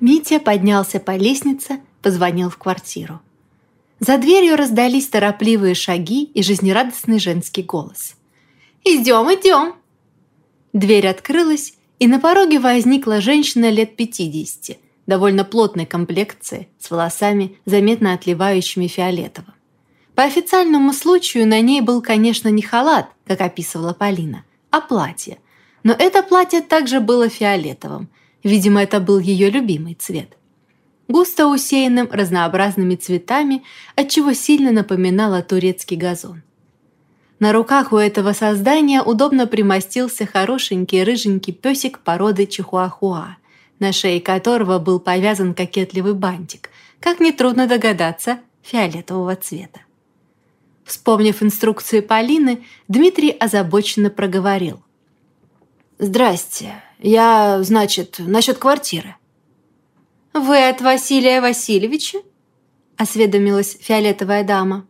Митя поднялся по лестнице, позвонил в квартиру. За дверью раздались торопливые шаги и жизнерадостный женский голос. «Идем, идем!» Дверь открылась, и на пороге возникла женщина лет 50, довольно плотной комплекции, с волосами, заметно отливающими фиолетовым. По официальному случаю на ней был, конечно, не халат, как описывала Полина, а платье. Но это платье также было фиолетовым. Видимо, это был ее любимый цвет. Густо усеянным разнообразными цветами, отчего сильно напоминало турецкий газон. На руках у этого создания удобно примостился хорошенький рыженький песик породы чихуахуа, на шее которого был повязан кокетливый бантик, как нетрудно догадаться, фиолетового цвета. Вспомнив инструкции Полины, Дмитрий озабоченно проговорил. «Здрасте. Я, значит, насчет квартиры». «Вы от Василия Васильевича?» – осведомилась фиолетовая дама.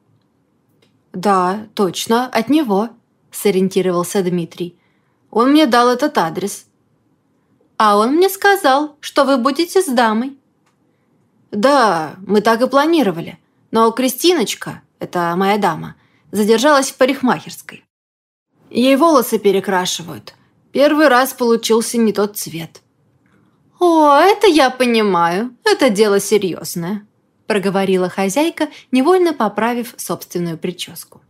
«Да, точно, от него», – сориентировался Дмитрий. «Он мне дал этот адрес». «А он мне сказал, что вы будете с дамой». «Да, мы так и планировали. Но Кристиночка, это моя дама, задержалась в парикмахерской. Ей волосы перекрашивают. Первый раз получился не тот цвет». «О, это я понимаю. Это дело серьезное», проговорила хозяйка, невольно поправив собственную прическу.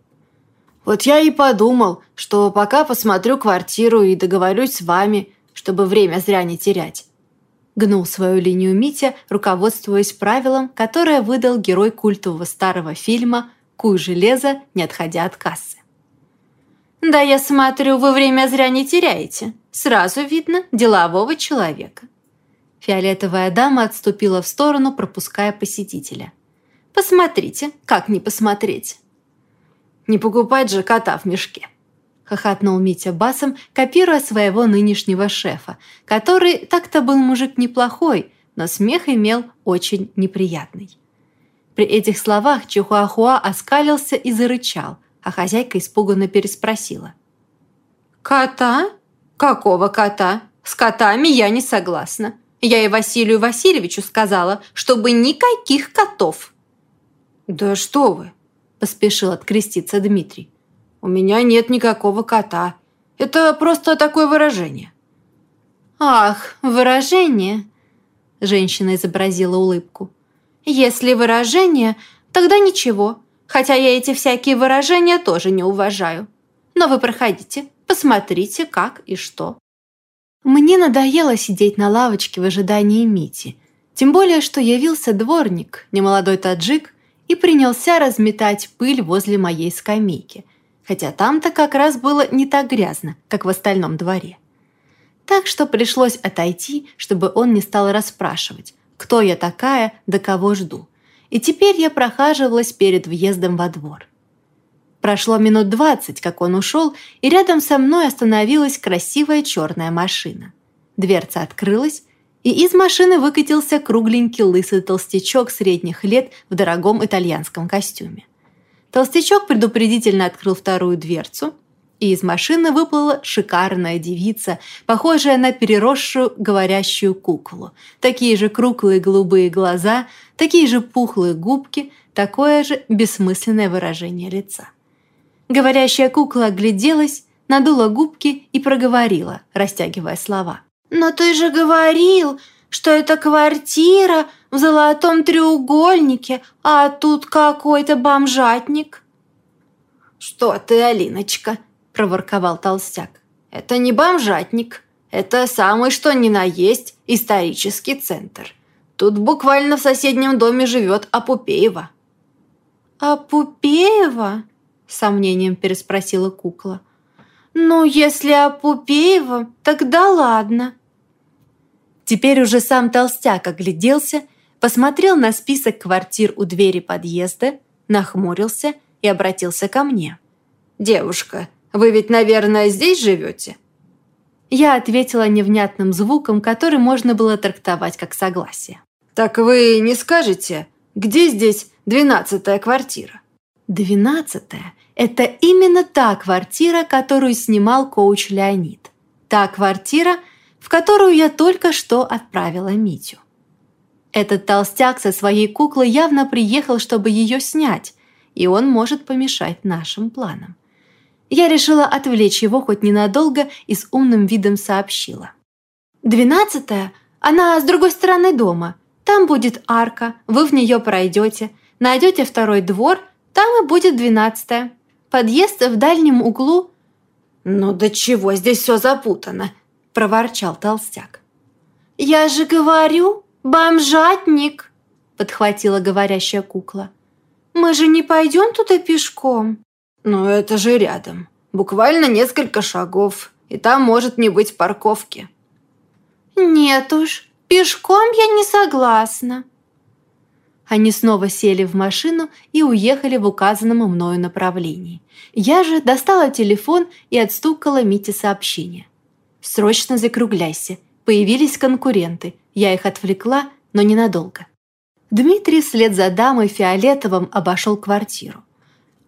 «Вот я и подумал, что пока посмотрю квартиру и договорюсь с вами, чтобы время зря не терять». Гнул свою линию Митя, руководствуясь правилом, которое выдал герой культового старого фильма «Куй железо, не отходя от кассы». «Да я смотрю, вы время зря не теряете. Сразу видно делового человека». Фиолетовая дама отступила в сторону, пропуская посетителя. «Посмотрите, как не посмотреть!» «Не покупать же кота в мешке!» хохотнул Митя басом, копируя своего нынешнего шефа, который так-то был мужик неплохой, но смех имел очень неприятный. При этих словах Чихуахуа оскалился и зарычал, а хозяйка испуганно переспросила. «Кота? Какого кота? С котами я не согласна. Я и Василию Васильевичу сказала, чтобы никаких котов». «Да что вы!» – поспешил откреститься Дмитрий. «У меня нет никакого кота. Это просто такое выражение». «Ах, выражение!» – женщина изобразила улыбку. «Если выражение, тогда ничего, хотя я эти всякие выражения тоже не уважаю. Но вы проходите, посмотрите, как и что». Мне надоело сидеть на лавочке в ожидании Мити, тем более, что явился дворник, немолодой таджик, и принялся разметать пыль возле моей скамейки, хотя там-то как раз было не так грязно, как в остальном дворе. Так что пришлось отойти, чтобы он не стал расспрашивать, кто я такая, до кого жду. И теперь я прохаживалась перед въездом во двор. Прошло минут двадцать, как он ушел, и рядом со мной остановилась красивая черная машина. Дверца открылась, и из машины выкатился кругленький лысый толстячок средних лет в дорогом итальянском костюме. Толстячок предупредительно открыл вторую дверцу, и из машины выплыла шикарная девица, похожая на переросшую говорящую куклу. Такие же круглые голубые глаза, такие же пухлые губки, такое же бессмысленное выражение лица. Говорящая кукла огляделась, надула губки и проговорила, растягивая слова. «Но ты же говорил, что это квартира в золотом треугольнике, а тут какой-то бомжатник». «Что ты, Алиночка?» – проворковал толстяк. «Это не бомжатник. Это самый что ни на есть исторический центр. Тут буквально в соседнем доме живет Апупеева». «Апупеева?» сомнением переспросила кукла. «Ну, если Апупеева, тогда ладно». Теперь уже сам толстяк огляделся, посмотрел на список квартир у двери подъезда, нахмурился и обратился ко мне. «Девушка, вы ведь, наверное, здесь живете?» Я ответила невнятным звуком, который можно было трактовать как согласие. «Так вы не скажете, где здесь двенадцатая квартира?» «Двенадцатая это именно та квартира, которую снимал коуч Леонид. Та квартира, в которую я только что отправила Митю. Этот толстяк со своей куклой явно приехал, чтобы ее снять, и он может помешать нашим планам. Я решила отвлечь его хоть ненадолго и с умным видом сообщила. «Двенадцатая? Она с другой стороны дома. Там будет арка, вы в нее пройдете, найдете второй двор, там и будет двенадцатая. Подъезд в дальнем углу». «Ну до чего здесь все запутано?» – проворчал толстяк. «Я же говорю, бомжатник!» – подхватила говорящая кукла. «Мы же не пойдем туда пешком?» «Ну это же рядом. Буквально несколько шагов, и там может не быть парковки». «Нет уж, пешком я не согласна». Они снова сели в машину и уехали в указанном мною направлении. Я же достала телефон и отстукала Мите сообщение. «Срочно закругляйся. Появились конкуренты. Я их отвлекла, но ненадолго». Дмитрий вслед за дамой фиолетовым обошел квартиру.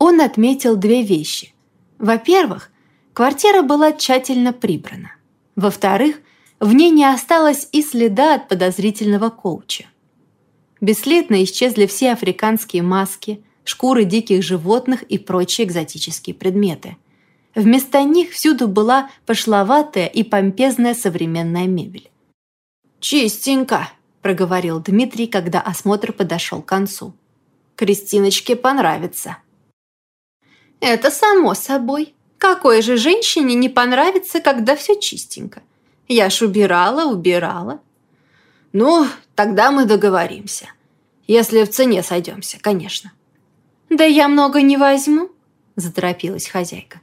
Он отметил две вещи. Во-первых, квартира была тщательно прибрана. Во-вторых, в ней не осталось и следа от подозрительного коуча. Бесследно исчезли все африканские маски, шкуры диких животных и прочие экзотические предметы. Вместо них всюду была пошловатая и помпезная современная мебель. «Чистенько», – проговорил Дмитрий, когда осмотр подошел к концу. «Кристиночке понравится». «Это само собой. Какой же женщине не понравится, когда все чистенько? Я ж убирала, убирала». «Ну, тогда мы договоримся. Если в цене сойдемся, конечно». «Да я много не возьму», – заторопилась хозяйка.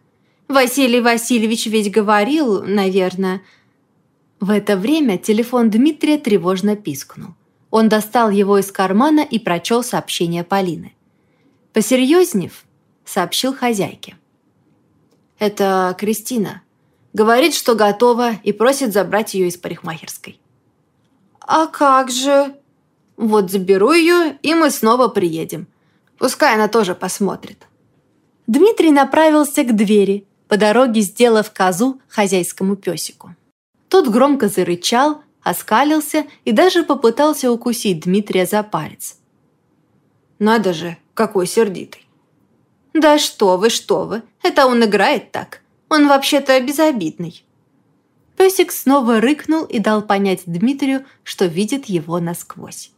«Василий Васильевич ведь говорил, наверное...» В это время телефон Дмитрия тревожно пискнул. Он достал его из кармана и прочел сообщение Полины. Посерьезнев, сообщил хозяйке. «Это Кристина. Говорит, что готова и просит забрать ее из парикмахерской». «А как же?» «Вот заберу ее, и мы снова приедем. Пускай она тоже посмотрит». Дмитрий направился к двери, по дороге сделав козу хозяйскому песику. Тот громко зарычал, оскалился и даже попытался укусить Дмитрия за палец. «Надо же, какой сердитый!» «Да что вы, что вы, это он играет так. Он вообще-то безобидный». Песик снова рыкнул и дал понять Дмитрию, что видит его насквозь.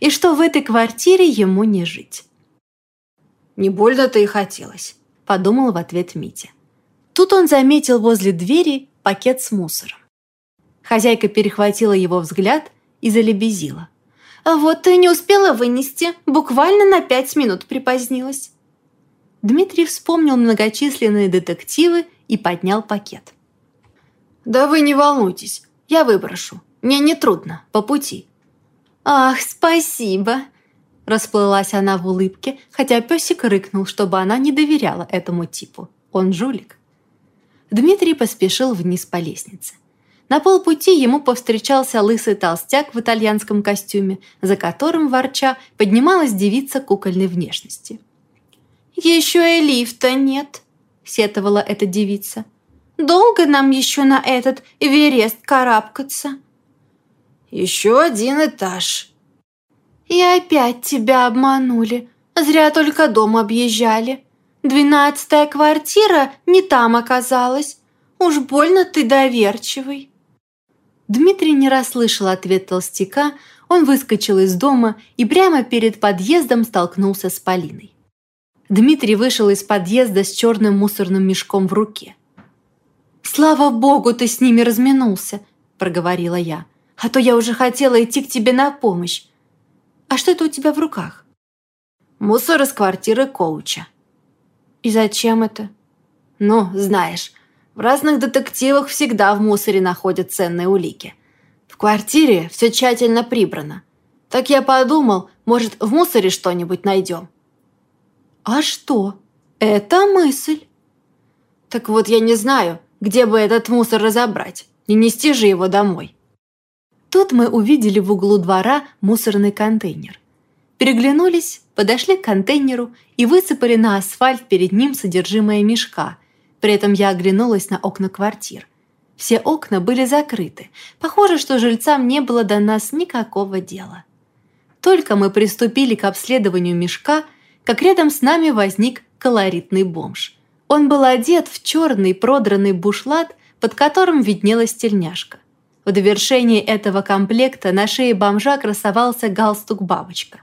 И что в этой квартире ему не жить. «Не больно-то и хотелось», – подумал в ответ Митя. Тут он заметил возле двери пакет с мусором. Хозяйка перехватила его взгляд и залебезила. «А вот ты не успела вынести, буквально на пять минут припозднилась». Дмитрий вспомнил многочисленные детективы и поднял пакет. «Да вы не волнуйтесь, я выброшу. Мне не трудно, по пути». «Ах, спасибо!» Расплылась она в улыбке, хотя песик рыкнул, чтобы она не доверяла этому типу. Он жулик. Дмитрий поспешил вниз по лестнице. На полпути ему повстречался лысый толстяк в итальянском костюме, за которым, ворча, поднималась девица кукольной внешности. «Еще и лифта нет», — сетовала эта девица. «Долго нам еще на этот Эверест карабкаться?» «Еще один этаж». «И опять тебя обманули. Зря только дом объезжали. Двенадцатая квартира не там оказалась. Уж больно ты доверчивый». Дмитрий не расслышал ответ толстяка, он выскочил из дома и прямо перед подъездом столкнулся с Полиной. Дмитрий вышел из подъезда с черным мусорным мешком в руке. «Слава богу, ты с ними разминулся», – проговорила я. «А то я уже хотела идти к тебе на помощь. А что это у тебя в руках?» «Мусор из квартиры коуча». «И зачем это?» «Ну, знаешь, в разных детективах всегда в мусоре находят ценные улики. В квартире все тщательно прибрано. Так я подумал, может, в мусоре что-нибудь найдем. А что? Это мысль. Так вот я не знаю, где бы этот мусор разобрать. Не нести же его домой. Тут мы увидели в углу двора мусорный контейнер. Переглянулись, подошли к контейнеру и высыпали на асфальт перед ним содержимое мешка – при этом я оглянулась на окна квартир. Все окна были закрыты. Похоже, что жильцам не было до нас никакого дела. Только мы приступили к обследованию мешка, как рядом с нами возник колоритный бомж. Он был одет в черный продранный бушлат, под которым виднелась тельняшка. В довершении этого комплекта на шее бомжа красовался галстук-бабочка.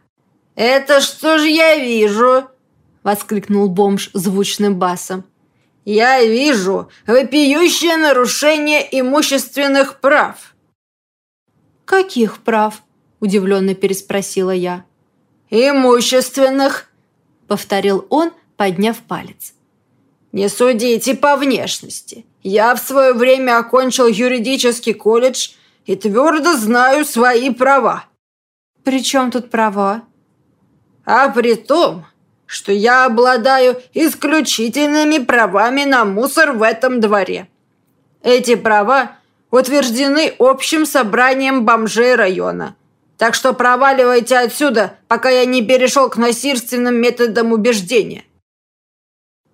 «Это что же я вижу?» – воскликнул бомж звучным басом. «Я вижу вопиющее нарушение имущественных прав». «Каких прав?» – удивленно переспросила я. «Имущественных», – повторил он, подняв палец. «Не судите по внешности. Я в свое время окончил юридический колледж и твердо знаю свои права». «При чем тут права?» «А при том, что я обладаю исключительными правами на мусор в этом дворе. Эти права утверждены общим собранием бомжей района. Так что проваливайте отсюда, пока я не перешел к насильственным методам убеждения».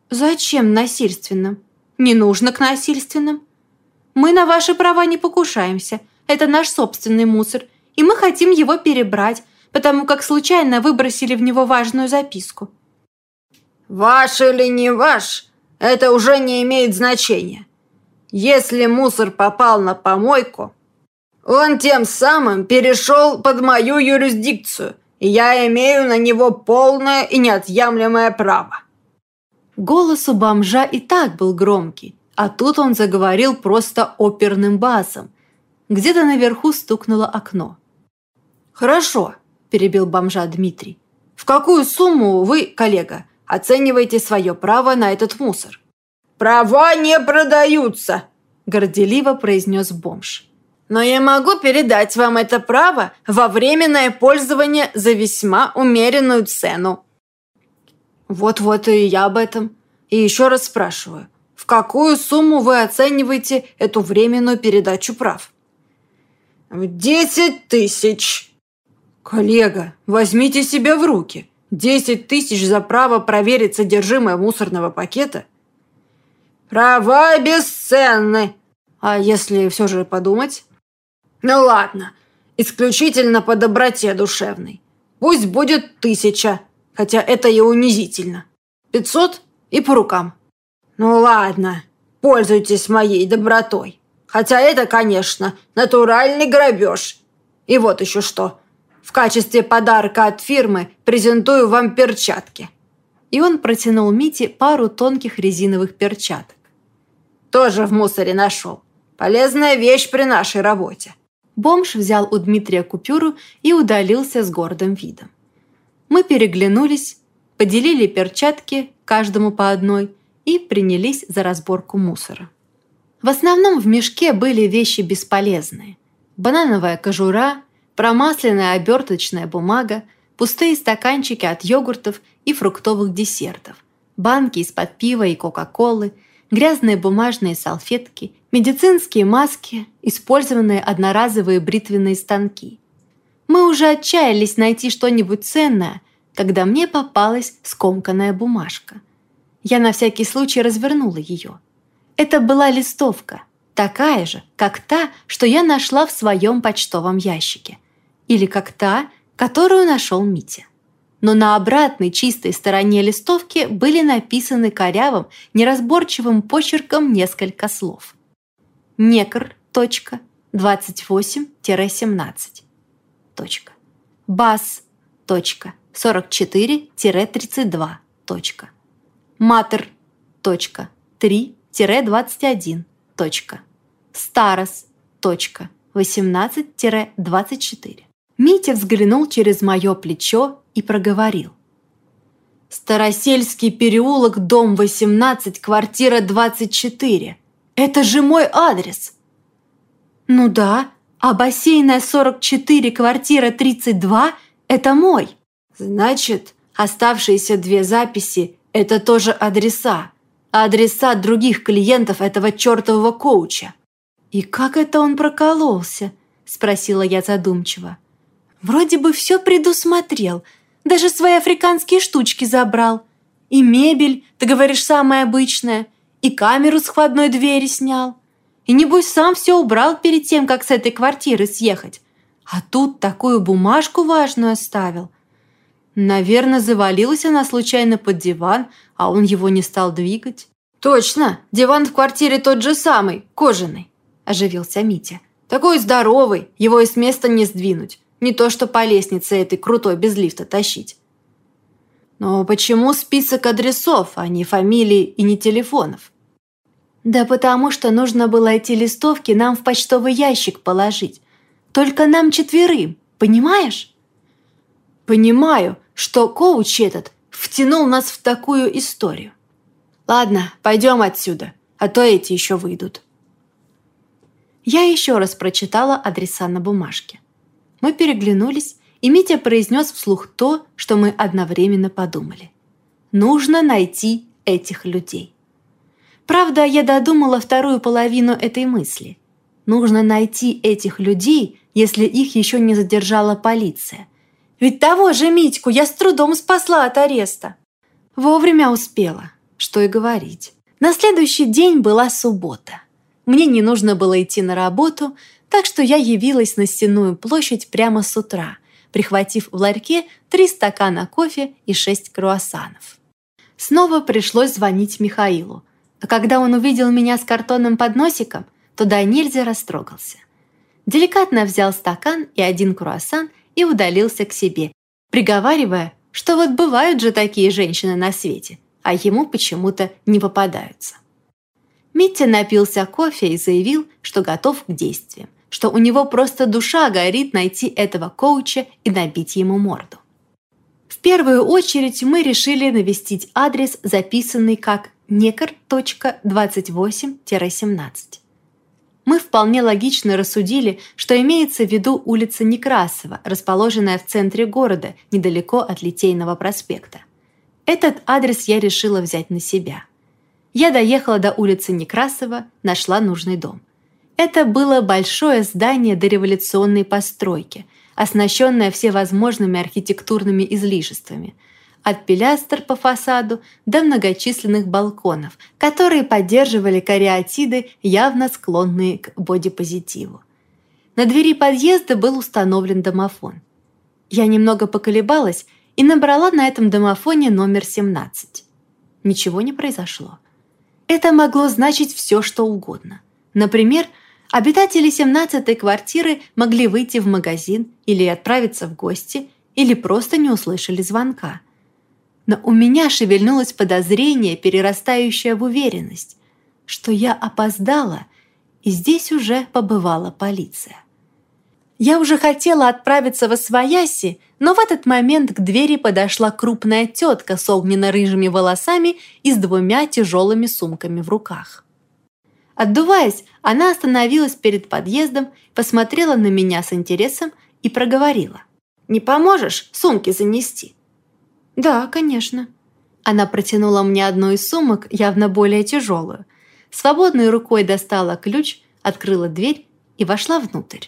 «Зачем насильственным? Не нужно к насильственным. Мы на ваши права не покушаемся. Это наш собственный мусор, и мы хотим его перебрать, потому как случайно выбросили в него важную записку». «Ваш или не ваш, это уже не имеет значения. Если мусор попал на помойку, он тем самым перешел под мою юрисдикцию, и я имею на него полное и неотъемлемое право. Голос у бомжа и так был громкий, а тут он заговорил просто оперным басом. Где-то наверху стукнуло окно. «Хорошо», – перебил бомжа Дмитрий. «В какую сумму вы, коллега, оцениваете свое право на этот мусор?» «Права не продаются», – горделиво произнес бомж. «Но я могу передать вам это право во временное пользование за весьма умеренную цену», вот-вот и я об этом. И еще раз спрашиваю, в какую сумму вы оцениваете эту временную передачу прав? В десять тысяч. Коллега, возьмите себя в руки. Десять тысяч за право проверить содержимое мусорного пакета? Права бесценны. А если все же подумать? Ну ладно, исключительно по доброте душевной. Пусть будет тысяча хотя это и унизительно. Пятьсот и по рукам. Ну ладно, пользуйтесь моей добротой. Хотя это, конечно, натуральный грабеж. И вот еще что. В качестве подарка от фирмы презентую вам перчатки. И он протянул Мите пару тонких резиновых перчаток. Тоже в мусоре нашел. Полезная вещь при нашей работе. Бомж взял у Дмитрия купюру и удалился с гордым видом. Мы переглянулись, поделили перчатки, каждому по одной, и принялись за разборку мусора. В основном в мешке были вещи бесполезные. Банановая кожура, промасленная оберточная бумага, пустые стаканчики от йогуртов и фруктовых десертов, банки из-под пива и кока-колы, грязные бумажные салфетки, медицинские маски, использованные одноразовые бритвенные станки – мы уже отчаялись найти что-нибудь ценное, когда мне попалась скомканная бумажка. Я на всякий случай развернула ее. Это была листовка, такая же, как та, что я нашла в своем почтовом ящике. Или как та, которую нашел Митя. Но на обратной чистой стороне листовки были написаны корявым, неразборчивым почерком несколько слов. Некр. 28-17 точка. Бас, точка. 44-32, точка. Матер, точка. 3-21, точка. Старос, точка. 18-24. Митя взглянул через мое плечо и проговорил. «Старосельский переулок, дом 18, квартира 24. Это же мой адрес!» «Ну да, а бассейная 44, квартира 32 – это мой. Значит, оставшиеся две записи – это тоже адреса. А адреса других клиентов этого чертового коуча. «И как это он прокололся?» – спросила я задумчиво. «Вроде бы все предусмотрел, даже свои африканские штучки забрал. И мебель, ты говоришь, самая обычная, и камеру с входной двери снял. И небось сам все убрал перед тем, как с этой квартиры съехать. А тут такую бумажку важную оставил. Наверное, завалилась она случайно под диван, а он его не стал двигать. «Точно! Диван в квартире тот же самый, кожаный!» – оживился Митя. «Такой здоровый, его и с места не сдвинуть. Не то что по лестнице этой крутой без лифта тащить». «Но почему список адресов, а не фамилий и не телефонов?» «Да потому что нужно было эти листовки нам в почтовый ящик положить. Только нам четверым, понимаешь?» «Понимаю, что коуч этот втянул нас в такую историю. Ладно, пойдем отсюда, а то эти еще выйдут». Я еще раз прочитала адреса на бумажке. Мы переглянулись, и Митя произнес вслух то, что мы одновременно подумали. Нужно найти этих людей. Правда, я додумала вторую половину этой мысли. Нужно найти этих людей, если их еще не задержала полиция. Ведь того же Митьку я с трудом спасла от ареста. Вовремя успела что и говорить. На следующий день была суббота. Мне не нужно было идти на работу, так что я явилась на Стенную площадь прямо с утра, прихватив в ларьке три стакана кофе и шесть круассанов. Снова пришлось звонить Михаилу, а когда он увидел меня с картонным подносиком, то до нельзя растрогался. Деликатно взял стакан и один круассан и удалился к себе, приговаривая, что вот бывают же такие женщины на свете – а ему почему-то не попадаются. Митя напился кофе и заявил, что готов к действиям, что у него просто душа горит найти этого коуча и набить ему морду. В первую очередь мы решили навестить адрес, записанный как некар.28-17. Мы вполне логично рассудили, что имеется в виду улица Некрасова, расположенная в центре города, недалеко от Литейного проспекта. Этот адрес я решила взять на себя. Я доехала до улицы Некрасова, нашла нужный дом. Это было большое здание дореволюционной постройки, оснащенное всевозможными архитектурными излишествами, от пилястр по фасаду до многочисленных балконов, которые поддерживали кариатиды, явно склонные к бодипозитиву. На двери подъезда был установлен домофон. Я немного поколебалась и набрала на этом домофоне номер 17. Ничего не произошло. Это могло значить все, что угодно. Например, обитатели 17-й квартиры могли выйти в магазин или отправиться в гости, или просто не услышали звонка. Но у меня шевельнулось подозрение, перерастающее в уверенность, что я опоздала, и здесь уже побывала полиция. Я уже хотела отправиться во свояси, но в этот момент к двери подошла крупная тетка с огненно-рыжими волосами и с двумя тяжелыми сумками в руках. Отдуваясь, она остановилась перед подъездом, посмотрела на меня с интересом и проговорила. «Не поможешь сумки занести?» «Да, конечно». Она протянула мне одну из сумок, явно более тяжелую. Свободной рукой достала ключ, открыла дверь и вошла внутрь.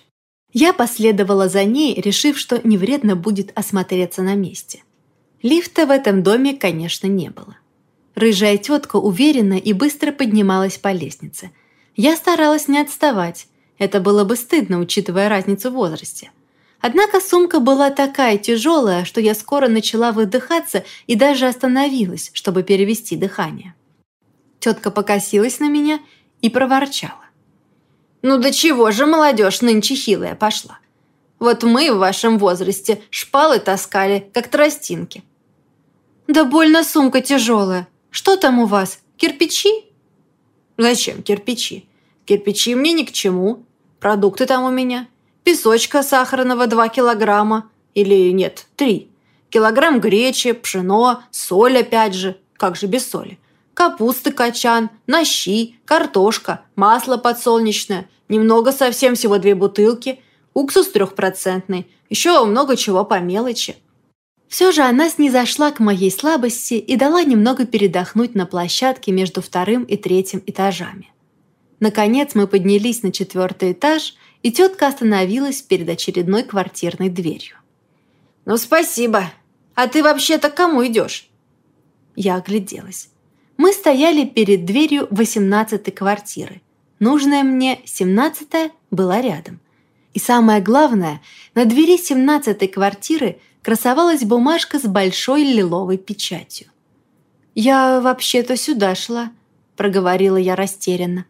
Я последовала за ней, решив, что не вредно будет осмотреться на месте. Лифта в этом доме, конечно, не было. Рыжая тетка уверенно и быстро поднималась по лестнице. Я старалась не отставать. Это было бы стыдно, учитывая разницу в возрасте. Однако сумка была такая тяжелая, что я скоро начала выдыхаться и даже остановилась, чтобы перевести дыхание. Тетка покосилась на меня и проворчала. Ну до чего же молодежь нынче хилая пошла? Вот мы в вашем возрасте шпалы таскали, как тростинки. Да больно сумка тяжелая. Что там у вас, кирпичи? Зачем кирпичи? Кирпичи мне ни к чему. Продукты там у меня. Песочка сахарного 2 килограмма. Или нет, 3. Килограмм гречи, пшено, соль опять же. Как же без соли? капусты качан, нащи, картошка, масло подсолнечное, немного совсем всего две бутылки, уксус трехпроцентный, еще много чего по мелочи. Все же она снизошла к моей слабости и дала немного передохнуть на площадке между вторым и третьим этажами. Наконец мы поднялись на четвертый этаж, и тетка остановилась перед очередной квартирной дверью. «Ну, спасибо. А ты вообще-то к кому идешь?» Я огляделась. Мы стояли перед дверью 18-й квартиры. Нужная мне 17-я была рядом. И самое главное, на двери семнадцатой квартиры красовалась бумажка с большой лиловой печатью. «Я вообще-то сюда шла», — проговорила я растерянно.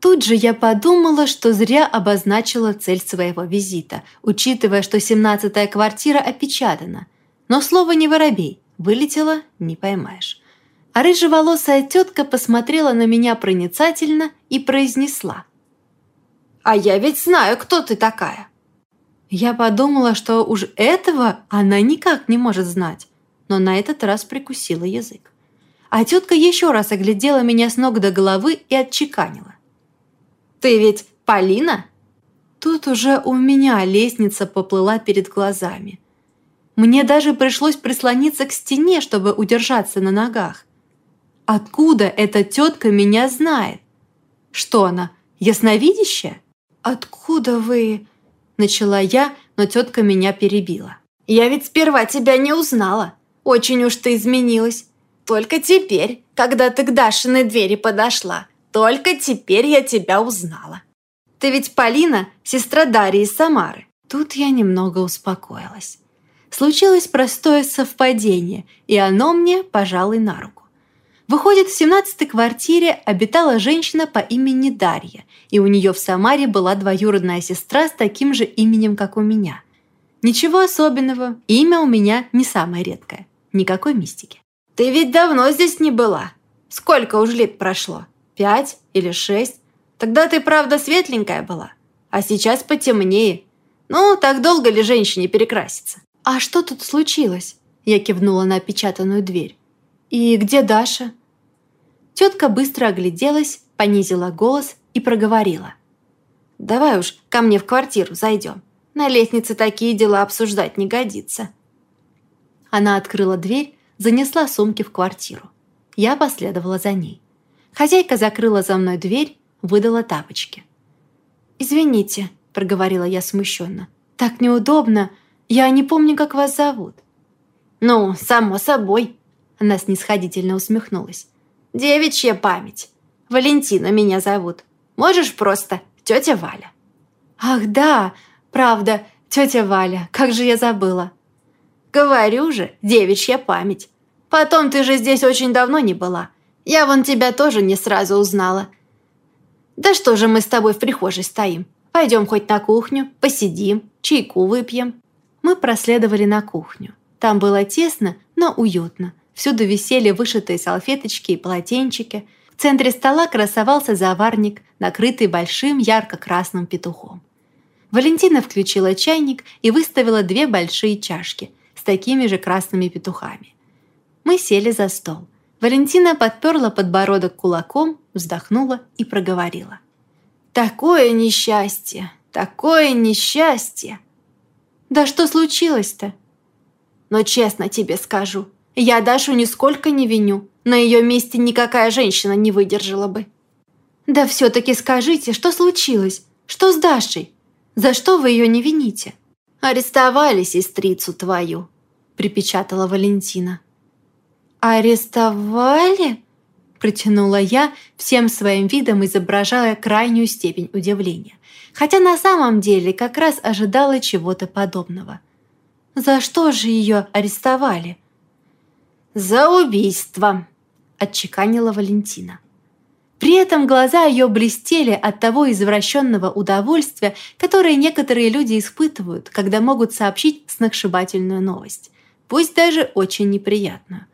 Тут же я подумала, что зря обозначила цель своего визита, учитывая, что семнадцатая квартира опечатана. Но слово «не воробей» вылетело «не поймаешь». А рыжеволосая тетка посмотрела на меня проницательно и произнесла. «А я ведь знаю, кто ты такая». Я подумала, что уж этого она никак не может знать, но на этот раз прикусила язык. А тетка еще раз оглядела меня с ног до головы и отчеканила. «Ты ведь Полина?» Тут уже у меня лестница поплыла перед глазами. Мне даже пришлось прислониться к стене, чтобы удержаться на ногах. Откуда эта тетка меня знает? Что она, ясновидящая? «Откуда вы?» – начала я, но тетка меня перебила. «Я ведь сперва тебя не узнала. Очень уж ты изменилась. Только теперь, когда ты к Дашиной двери подошла, только теперь я тебя узнала. Ты ведь Полина, сестра Дарьи из Самары». Тут я немного успокоилась. Случилось простое совпадение, и оно мне, пожалуй, на руку. Выходит, в 17-й квартире обитала женщина по имени Дарья, и у нее в Самаре была двоюродная сестра с таким же именем, как у меня. Ничего особенного, имя у меня не самое редкое. Никакой мистики. «Ты ведь давно здесь не была. Сколько уж лет прошло? Пять или шесть? Тогда ты, правда, светленькая была, а сейчас потемнее. Ну, так долго ли женщине перекраситься?» «А что тут случилось?» Я кивнула на опечатанную дверь. «И где Даша?» Тетка быстро огляделась, понизила голос и проговорила. «Давай уж ко мне в квартиру зайдем. На лестнице такие дела обсуждать не годится». Она открыла дверь, занесла сумки в квартиру. Я последовала за ней. Хозяйка закрыла за мной дверь, выдала тапочки. «Извините», — проговорила я смущенно. «Так неудобно. Я не помню, как вас зовут». «Ну, само собой», — она снисходительно усмехнулась. Девичья память. Валентина меня зовут. Можешь просто тетя Валя». «Ах, да, правда, тетя Валя, как же я забыла». «Говорю же, девичья память. Потом ты же здесь очень давно не была. Я вон тебя тоже не сразу узнала. Да что же мы с тобой в прихожей стоим? Пойдем хоть на кухню, посидим, чайку выпьем». Мы проследовали на кухню. Там было тесно, но уютно. Всюду висели вышитые салфеточки и полотенчики. В центре стола красовался заварник, накрытый большим ярко-красным петухом. Валентина включила чайник и выставила две большие чашки с такими же красными петухами. Мы сели за стол. Валентина подперла подбородок кулаком, вздохнула и проговорила. «Такое несчастье! Такое несчастье!» «Да что случилось-то?» «Но честно тебе скажу, я Дашу нисколько не виню. На ее месте никакая женщина не выдержала бы. Да все-таки скажите, что случилось? Что с Дашей? За что вы ее не вините? Арестовали сестрицу твою, припечатала Валентина. Арестовали? Протянула я, всем своим видом изображая крайнюю степень удивления. Хотя на самом деле как раз ожидала чего-то подобного. За что же ее арестовали? «За убийство!» – отчеканила Валентина. При этом глаза ее блестели от того извращенного удовольствия, которое некоторые люди испытывают, когда могут сообщить сногсшибательную новость, пусть даже очень неприятную.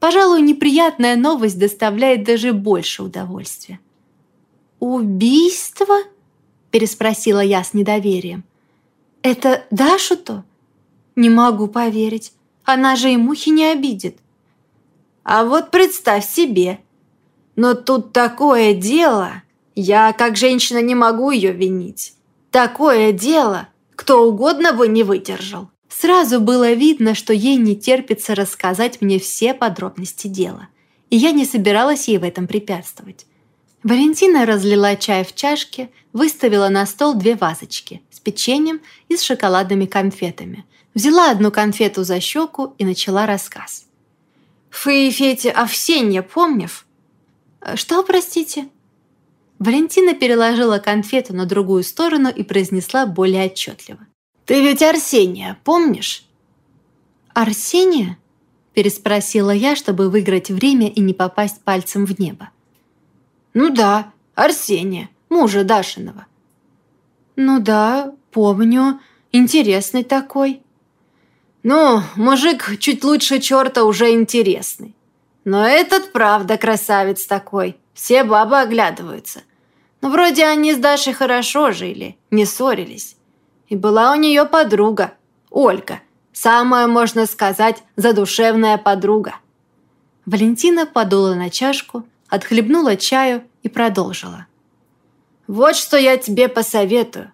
Пожалуй, неприятная новость доставляет даже больше удовольствия. «Убийство?» – переспросила я с недоверием. «Это Дашу-то? Не могу поверить. Она же и мухи не обидит». А вот представь себе. Но тут такое дело. Я, как женщина, не могу ее винить. Такое дело. Кто угодно бы не выдержал. Сразу было видно, что ей не терпится рассказать мне все подробности дела. И я не собиралась ей в этом препятствовать. Валентина разлила чай в чашке, выставила на стол две вазочки с печеньем и с шоколадными конфетами. Взяла одну конфету за щеку и начала рассказ. Фы и Фетя Овсенья, помнив? Что, простите? Валентина переложила конфету на другую сторону и произнесла более отчетливо. «Ты ведь Арсения, помнишь?» «Арсения?» – переспросила я, чтобы выиграть время и не попасть пальцем в небо. «Ну да, Арсения, мужа Дашиного». «Ну да, помню. Интересный такой». «Ну, мужик чуть лучше черта уже интересный. Но этот, правда, красавец такой. Все бабы оглядываются. Но вроде они с Дашей хорошо жили, не ссорились. И была у нее подруга, Ольга. Самая, можно сказать, задушевная подруга. Валентина подула на чашку, отхлебнула чаю и продолжила. «Вот что я тебе посоветую.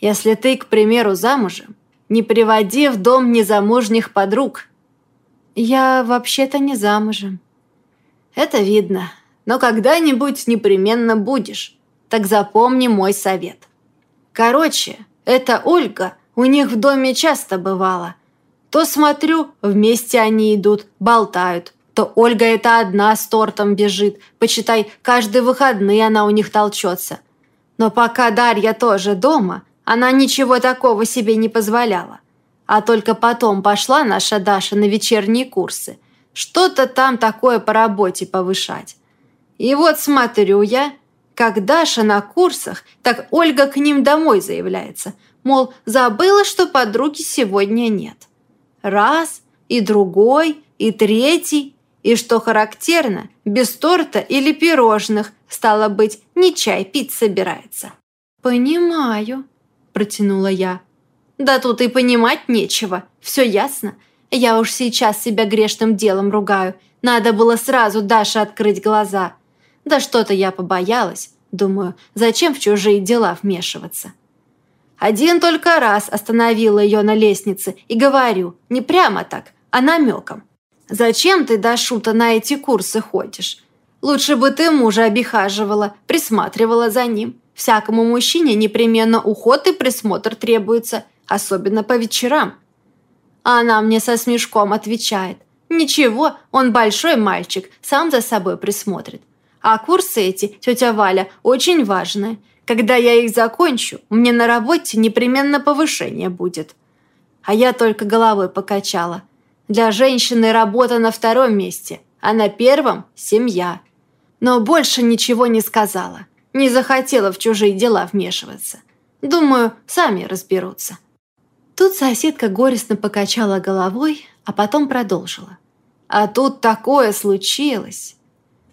Если ты, к примеру, замужем, не приводи в дом незамужних подруг». «Я вообще-то не замужем». «Это видно, но когда-нибудь непременно будешь. Так запомни мой совет. Короче, эта Ольга у них в доме часто бывала. То смотрю, вместе они идут, болтают. То Ольга это одна с тортом бежит. Почитай, каждые выходные она у них толчется. Но пока Дарья тоже дома, она ничего такого себе не позволяла. А только потом пошла наша Даша на вечерние курсы. Что-то там такое по работе повышать. И вот смотрю я, как Даша на курсах, так Ольга к ним домой заявляется. Мол, забыла, что подруги сегодня нет. Раз, и другой, и третий. И что характерно, без торта или пирожных, стало быть, не чай пить собирается. «Понимаю», – протянула я. «Да тут и понимать нечего, все ясно. Я уж сейчас себя грешным делом ругаю. Надо было сразу Даше открыть глаза. Да что-то я побоялась. Думаю, зачем в чужие дела вмешиваться?» Один только раз остановила ее на лестнице и говорю, не прямо так, а намеком. «Зачем ты, до шута на эти курсы ходишь? Лучше бы ты мужа обихаживала, присматривала за ним. Всякому мужчине непременно уход и присмотр требуется, особенно по вечерам». А она мне со смешком отвечает. «Ничего, он большой мальчик, сам за собой присмотрит. А курсы эти, тетя Валя, очень важные. Когда я их закончу, мне на работе непременно повышение будет. А я только головой покачала. Для женщины работа на втором месте, а на первом – семья. Но больше ничего не сказала. Не захотела в чужие дела вмешиваться. Думаю, сами разберутся. Тут соседка горестно покачала головой, а потом продолжила. А тут такое случилось.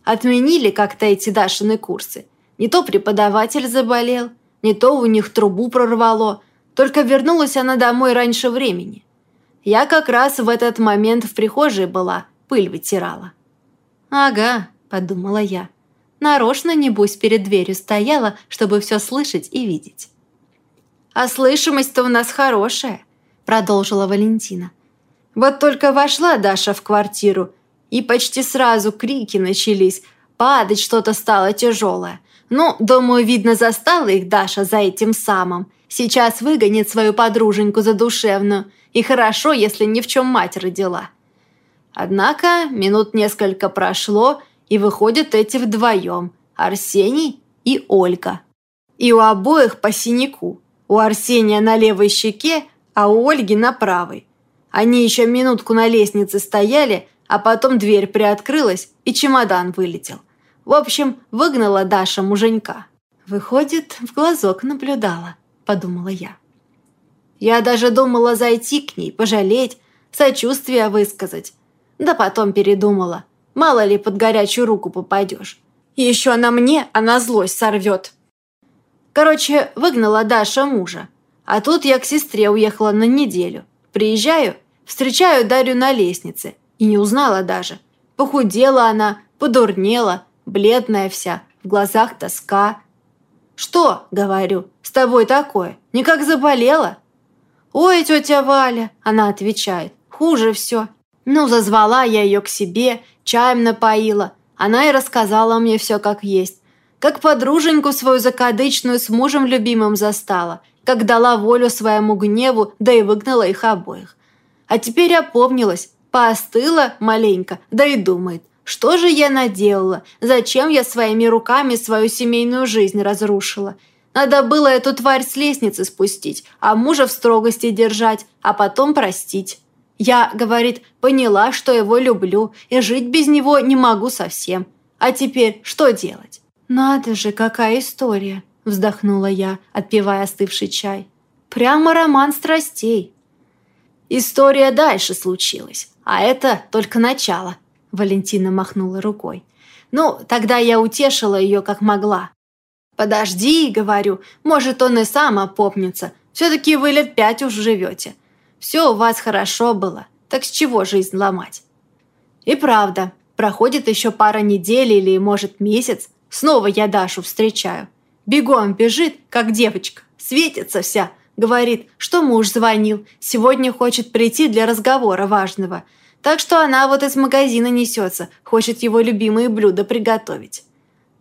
Отменили как-то эти Дашины курсы. Не то преподаватель заболел, не то у них трубу прорвало. Только вернулась она домой раньше времени. Я как раз в этот момент в прихожей была, пыль вытирала. «Ага», – подумала я. Нарочно, небось, перед дверью стояла, чтобы все слышать и видеть. «А слышимость-то у нас хорошая», – продолжила Валентина. «Вот только вошла Даша в квартиру, и почти сразу крики начались, падать что-то стало тяжелое. Ну, думаю, видно, застала их Даша за этим самым. Сейчас выгонит свою подруженьку задушевную. И хорошо, если ни в чем мать родила. Однако минут несколько прошло, и выходят эти вдвоем. Арсений и Ольга. И у обоих по синяку. У Арсения на левой щеке, а у Ольги на правой. Они еще минутку на лестнице стояли, а потом дверь приоткрылась, и чемодан вылетел. В общем, выгнала Даша муженька. Выходит, в глазок наблюдала, подумала я. Я даже думала зайти к ней, пожалеть, сочувствие высказать. Да потом передумала. Мало ли под горячую руку попадешь. Еще на мне она злость сорвет. Короче, выгнала Даша мужа. А тут я к сестре уехала на неделю. Приезжаю, встречаю Дарью на лестнице. И не узнала даже. Похудела она, подурнела, бледная вся, в глазах тоска. «Что?» – говорю. «С тобой такое? Никак заболела?» «Ой, тетя Валя!» – она отвечает. «Хуже все». Ну, зазвала я ее к себе, чаем напоила. Она и рассказала мне все как есть. Как подруженьку свою закадычную с мужем любимым застала, как дала волю своему гневу, да и выгнала их обоих. А теперь опомнилась, поостыла маленько, да и думает, Что же я наделала? Зачем я своими руками свою семейную жизнь разрушила? Надо было эту тварь с лестницы спустить, а мужа в строгости держать, а потом простить. Я, говорит, поняла, что его люблю, и жить без него не могу совсем. А теперь что делать? «Надо же, какая история!» – вздохнула я, отпивая остывший чай. «Прямо роман страстей!» «История дальше случилась, а это только начало», – Валентина махнула рукой. «Ну, тогда я утешила ее как могла. «Подожди», — говорю, — «может, он и сам опопнется. Все-таки вы лет пять уж живете. Все у вас хорошо было, так с чего жизнь ломать?» И правда, проходит еще пара недель или, может, месяц, снова я Дашу встречаю. Бегом бежит, как девочка, светится вся, говорит, что муж звонил, сегодня хочет прийти для разговора важного. Так что она вот из магазина несется, хочет его любимые блюда приготовить.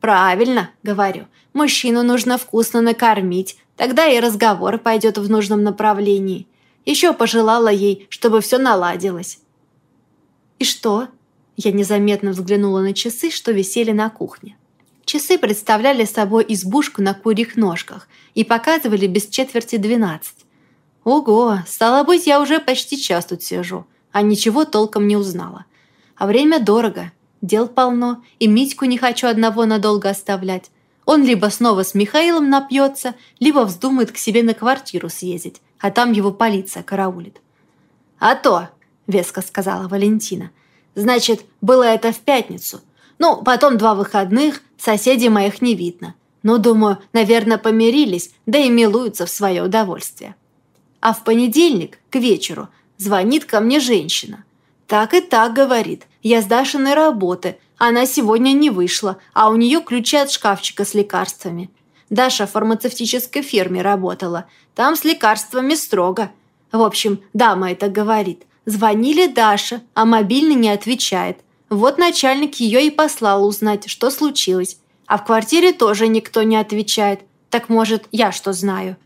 «Правильно», — говорю, — «мужчину нужно вкусно накормить, тогда и разговор пойдет в нужном направлении». Еще пожелала ей, чтобы все наладилось. «И что?» Я незаметно взглянула на часы, что висели на кухне. Часы представляли собой избушку на курьих ножках и показывали без четверти двенадцать. Ого, стало быть, я уже почти час тут сижу, а ничего толком не узнала. А время дорого, Дел полно, и Митьку не хочу одного надолго оставлять. Он либо снова с Михаилом напьется, либо вздумает к себе на квартиру съездить, а там его полиция караулит. «А то», — веско сказала Валентина, — «значит, было это в пятницу. Ну, потом два выходных, соседей моих не видно. Ну, думаю, наверное, помирились, да и милуются в свое удовольствие. А в понедельник, к вечеру, звонит ко мне женщина. Так и так говорит. Я с Дашиной работы. Она сегодня не вышла, а у нее ключи от шкафчика с лекарствами. Даша в фармацевтической фирме работала. Там с лекарствами строго. В общем, дама это говорит. Звонили Даше, а мобильный не отвечает. Вот начальник ее и послал узнать, что случилось. А в квартире тоже никто не отвечает. Так может, я что знаю?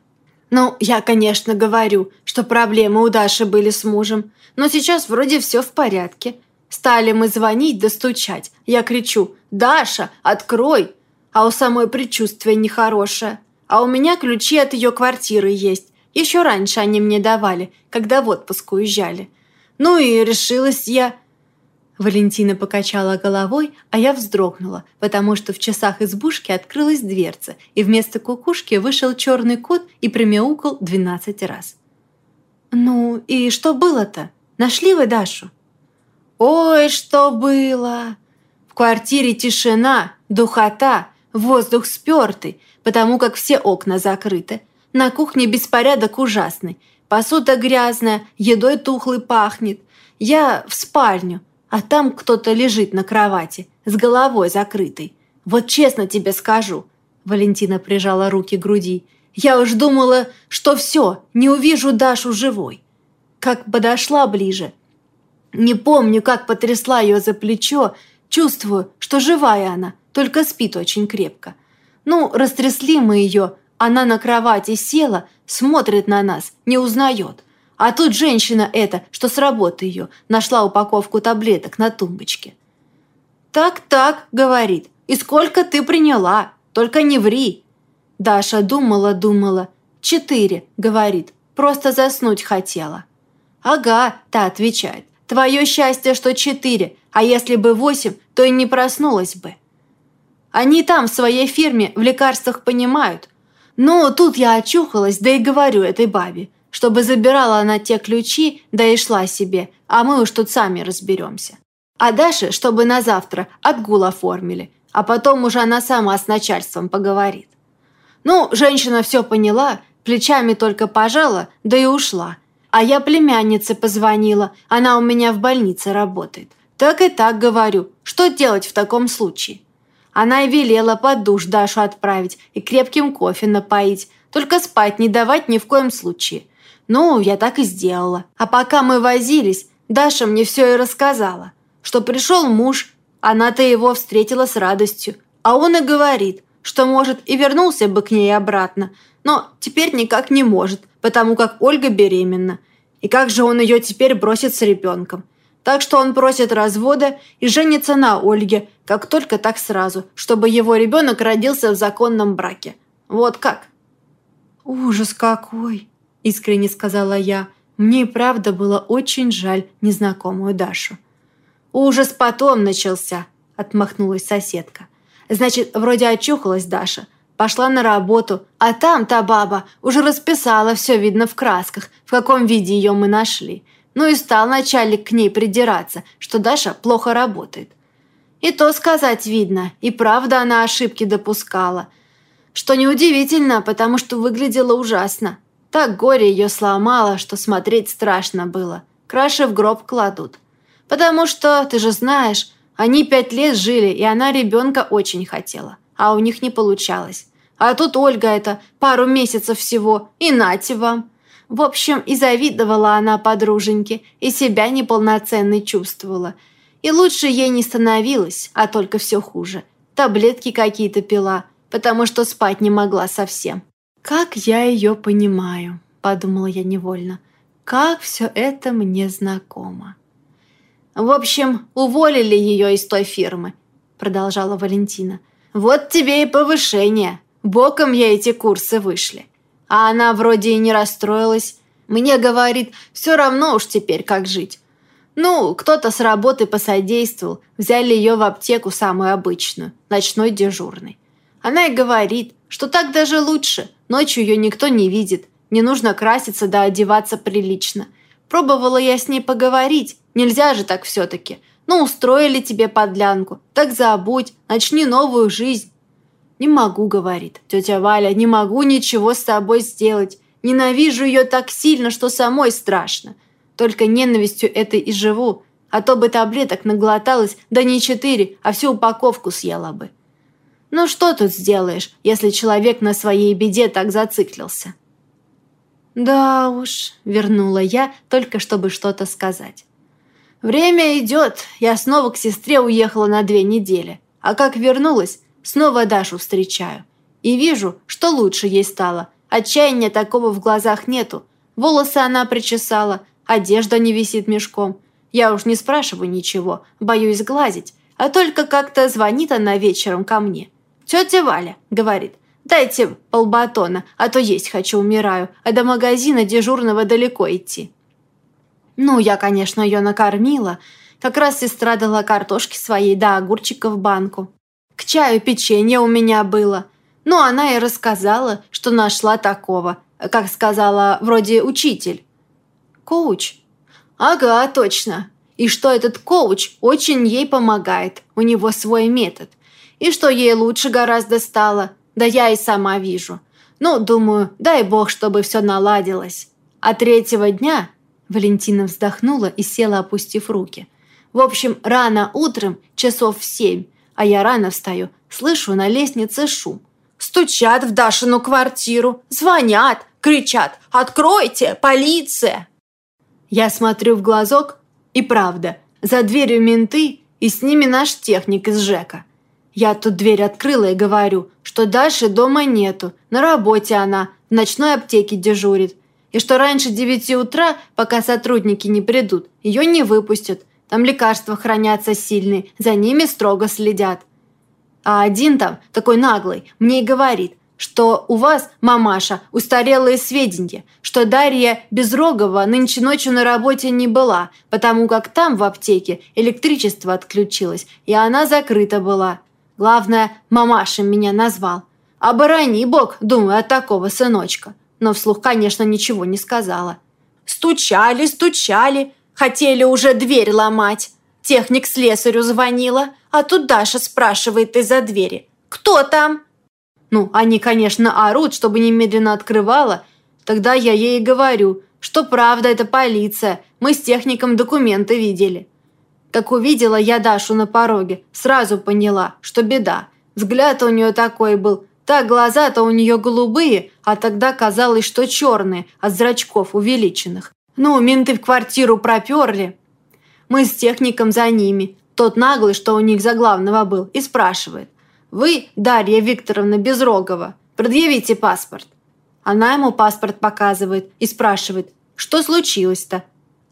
Ну, я, конечно, говорю, что проблемы у Даши были с мужем. Но сейчас вроде все в порядке. Стали мы звонить, достучать. Я кричу «Даша, открой!» А у самой предчувствие нехорошее. А у меня ключи от ее квартиры есть. Еще раньше они мне давали, когда в отпуск уезжали. Ну и решилась я... Валентина покачала головой, а я вздрогнула, потому что в часах избушки открылась дверца, и вместо кукушки вышел черный кот и промяукал двенадцать раз. «Ну и что было-то? Нашли вы Дашу?» Ой, что было! В квартире тишина, духота, воздух спертый, потому как все окна закрыты. На кухне беспорядок ужасный. Посуда грязная, едой тухлый пахнет. Я в спальню, а там кто-то лежит на кровати, с головой закрытой. Вот честно тебе скажу. Валентина прижала руки к груди. Я уж думала, что все, не увижу Дашу живой. Как подошла ближе – не помню, как потрясла ее за плечо, чувствую, что живая она, только спит очень крепко. Ну, растрясли мы ее, она на кровати села, смотрит на нас, не узнает. А тут женщина эта, что с работы ее, нашла упаковку таблеток на тумбочке. «Так-так», — говорит, — «и сколько ты приняла? Только не ври». Даша думала-думала. «Четыре», — говорит, — «просто заснуть хотела». «Ага», — та отвечает, Твое счастье, что четыре, а если бы восемь, то и не проснулась бы. Они там, в своей фирме, в лекарствах понимают. Ну, тут я очухалась, да и говорю этой бабе, чтобы забирала она те ключи, да и шла себе, а мы уж тут сами разберемся. А Даше, чтобы на завтра отгул оформили, а потом уже она сама с начальством поговорит. Ну, женщина все поняла, плечами только пожала, да и ушла – а я племяннице позвонила, она у меня в больнице работает. Так и так говорю, что делать в таком случае? Она и велела под душ Дашу отправить и крепким кофе напоить, только спать не давать ни в коем случае. Ну, я так и сделала. А пока мы возились, Даша мне все и рассказала, что пришел муж, она-то его встретила с радостью, а он и говорит, что, может, и вернулся бы к ней обратно, но теперь никак не может, потому как Ольга беременна. И как же он ее теперь бросит с ребенком? Так что он просит развода и женится на Ольге, как только так сразу, чтобы его ребенок родился в законном браке. Вот как. «Ужас какой!» – искренне сказала я. Мне и правда было очень жаль незнакомую Дашу. «Ужас потом начался», – отмахнулась соседка. «Значит, вроде очухалась Даша, пошла на работу, а там та баба уже расписала все видно в красках, в каком виде ее мы нашли. Ну и стал начальник к ней придираться, что Даша плохо работает. И то сказать видно, и правда она ошибки допускала. Что неудивительно, потому что выглядела ужасно. Так горе ее сломало, что смотреть страшно было. Краши в гроб кладут. Потому что, ты же знаешь, они пять лет жили, и она ребенка очень хотела. А у них не получалось. А тут Ольга это пару месяцев всего, и нате вам. В общем, и завидовала она подруженьке, и себя неполноценной чувствовала. И лучше ей не становилось, а только все хуже. Таблетки какие-то пила, потому что спать не могла совсем. «Как я ее понимаю», – подумала я невольно. «Как все это мне знакомо». «В общем, уволили ее из той фирмы», – продолжала Валентина. «Вот тебе и повышение. Боком я эти курсы вышли. А она вроде и не расстроилась. Мне говорит, все равно уж теперь как жить. Ну, кто-то с работы посодействовал, взяли ее в аптеку самую обычную, ночной дежурный. Она и говорит, что так даже лучше, ночью ее никто не видит, не нужно краситься да одеваться прилично. Пробовала я с ней поговорить, нельзя же так все-таки. Ну, устроили тебе подлянку, так забудь, начни новую жизнь. «Не могу», — говорит тетя Валя, — «не могу ничего с собой сделать. Ненавижу ее так сильно, что самой страшно. Только ненавистью этой и живу, а то бы таблеток наглоталась, да не четыре, а всю упаковку съела бы». Ну что тут сделаешь, если человек на своей беде так зациклился? «Да уж», — вернула я, только чтобы что-то сказать. «Время идет. Я снова к сестре уехала на две недели. А как вернулась, Снова Дашу встречаю. И вижу, что лучше ей стало. Отчаяния такого в глазах нету. Волосы она причесала, одежда не висит мешком. Я уж не спрашиваю ничего, боюсь глазить. А только как-то звонит она вечером ко мне. «Тетя Валя», — говорит, — «дайте полбатона, а то есть хочу, умираю, а до магазина дежурного далеко идти». Ну, я, конечно, ее накормила. Как раз сестра дала картошки своей, да огурчиков в банку. К чаю печенье у меня было. Ну, она и рассказала, что нашла такого, как сказала, вроде учитель. Коуч? Ага, точно. И что этот коуч очень ей помогает, у него свой метод. И что ей лучше гораздо стало, да я и сама вижу. Ну, думаю, дай бог, чтобы все наладилось. А третьего дня Валентина вздохнула и села, опустив руки. В общем, рано утром, часов в семь, а я рано встаю, слышу на лестнице шум. Стучат в Дашину квартиру, звонят, кричат «Откройте! Полиция!» Я смотрю в глазок, и правда, за дверью менты, и с ними наш техник из ЖЭКа. Я тут дверь открыла и говорю, что Даши дома нету, на работе она, в ночной аптеке дежурит, и что раньше девяти утра, пока сотрудники не придут, ее не выпустят – там лекарства хранятся сильные, за ними строго следят. А один там, такой наглый, мне и говорит, что у вас, мамаша, устарелые сведения, что Дарья Безрогова нынче ночью на работе не была, потому как там в аптеке электричество отключилось, и она закрыта была. Главное, мамаша меня назвал. Оборони бог, думаю, от такого сыночка. Но вслух, конечно, ничего не сказала. Стучали, стучали, Хотели уже дверь ломать. Техник слесарю звонила, а тут Даша спрашивает из-за двери. «Кто там?» Ну, они, конечно, орут, чтобы немедленно открывала. Тогда я ей говорю, что правда это полиция, мы с техником документы видели. Как увидела я Дашу на пороге, сразу поняла, что беда. Взгляд у нее такой был, так глаза-то у нее голубые, а тогда казалось, что черные, от зрачков увеличенных. Ну, менты в квартиру проперли. Мы с техником за ними. Тот наглый, что у них за главного был, и спрашивает. «Вы, Дарья Викторовна Безрогова, предъявите паспорт». Она ему паспорт показывает и спрашивает, что случилось-то.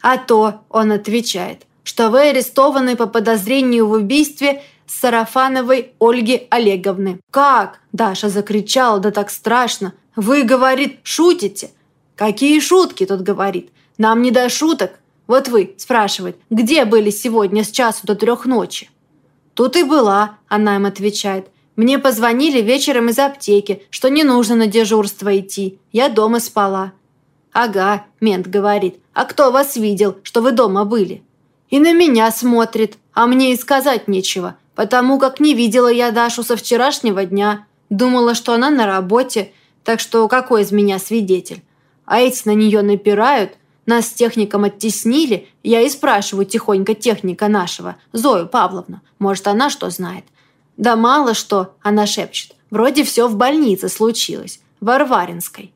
А то, он отвечает, что вы арестованы по подозрению в убийстве Сарафановой Ольги Олеговны». «Как?» – Даша закричала, да так страшно. «Вы, говорит, шутите?» «Какие шутки?» – тут говорит. «Нам не до шуток. Вот вы, спрашивает, где были сегодня с часу до трех ночи?» «Тут и была», – она им отвечает. «Мне позвонили вечером из аптеки, что не нужно на дежурство идти. Я дома спала». «Ага», – мент говорит. «А кто вас видел, что вы дома были?» «И на меня смотрит, а мне и сказать нечего, потому как не видела я Дашу со вчерашнего дня. Думала, что она на работе, так что какой из меня свидетель? А эти на нее напирают, нас с техником оттеснили, я и спрашиваю тихонько техника нашего, Зою Павловну, может, она что знает. Да мало что, она шепчет, вроде все в больнице случилось, в Варваринской.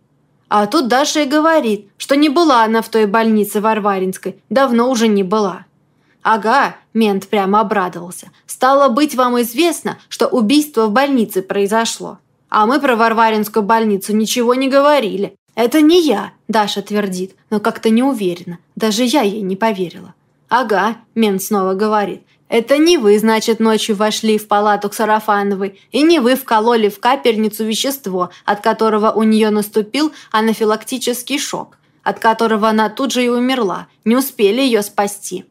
А тут Даша и говорит, что не была она в той больнице Варваринской, давно уже не была. «Ага», – мент прямо обрадовался. «Стало быть, вам известно, что убийство в больнице произошло. А мы про Варваринскую больницу ничего не говорили. «Это не я», – Даша твердит, но как-то не уверена. Даже я ей не поверила. «Ага», – Мен снова говорит. «Это не вы, значит, ночью вошли в палату к Сарафановой, и не вы вкололи в капельницу вещество, от которого у нее наступил анафилактический шок, от которого она тут же и умерла. Не успели ее спасти».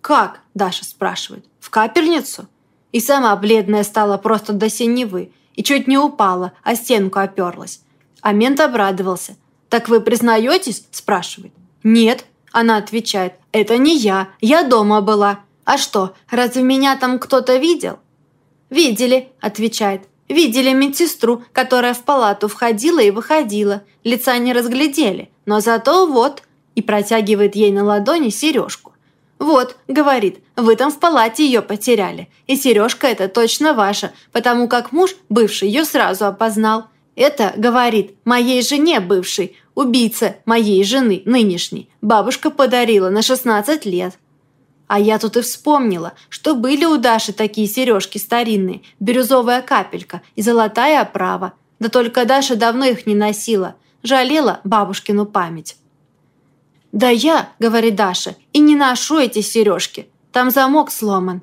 «Как?» – Даша спрашивает. «В капельницу?» И сама бледная стала просто до синевы, и чуть не упала, а стенку оперлась. А мент обрадовался. «Так вы признаетесь?» – спрашивает. «Нет», – она отвечает. «Это не я. Я дома была. А что, разве меня там кто-то видел?» «Видели», – отвечает. «Видели медсестру, которая в палату входила и выходила. Лица не разглядели. Но зато вот...» И протягивает ей на ладони сережку. «Вот», – говорит, – «вы там в палате ее потеряли. И сережка эта точно ваша, потому как муж, бывший, ее сразу опознал. Это, говорит, моей жене бывшей, убийца моей жены нынешней, бабушка подарила на 16 лет. А я тут и вспомнила, что были у Даши такие сережки старинные, бирюзовая капелька и золотая оправа. Да только Даша давно их не носила, жалела бабушкину память. «Да я, — говорит Даша, — и не ношу эти сережки. Там замок сломан.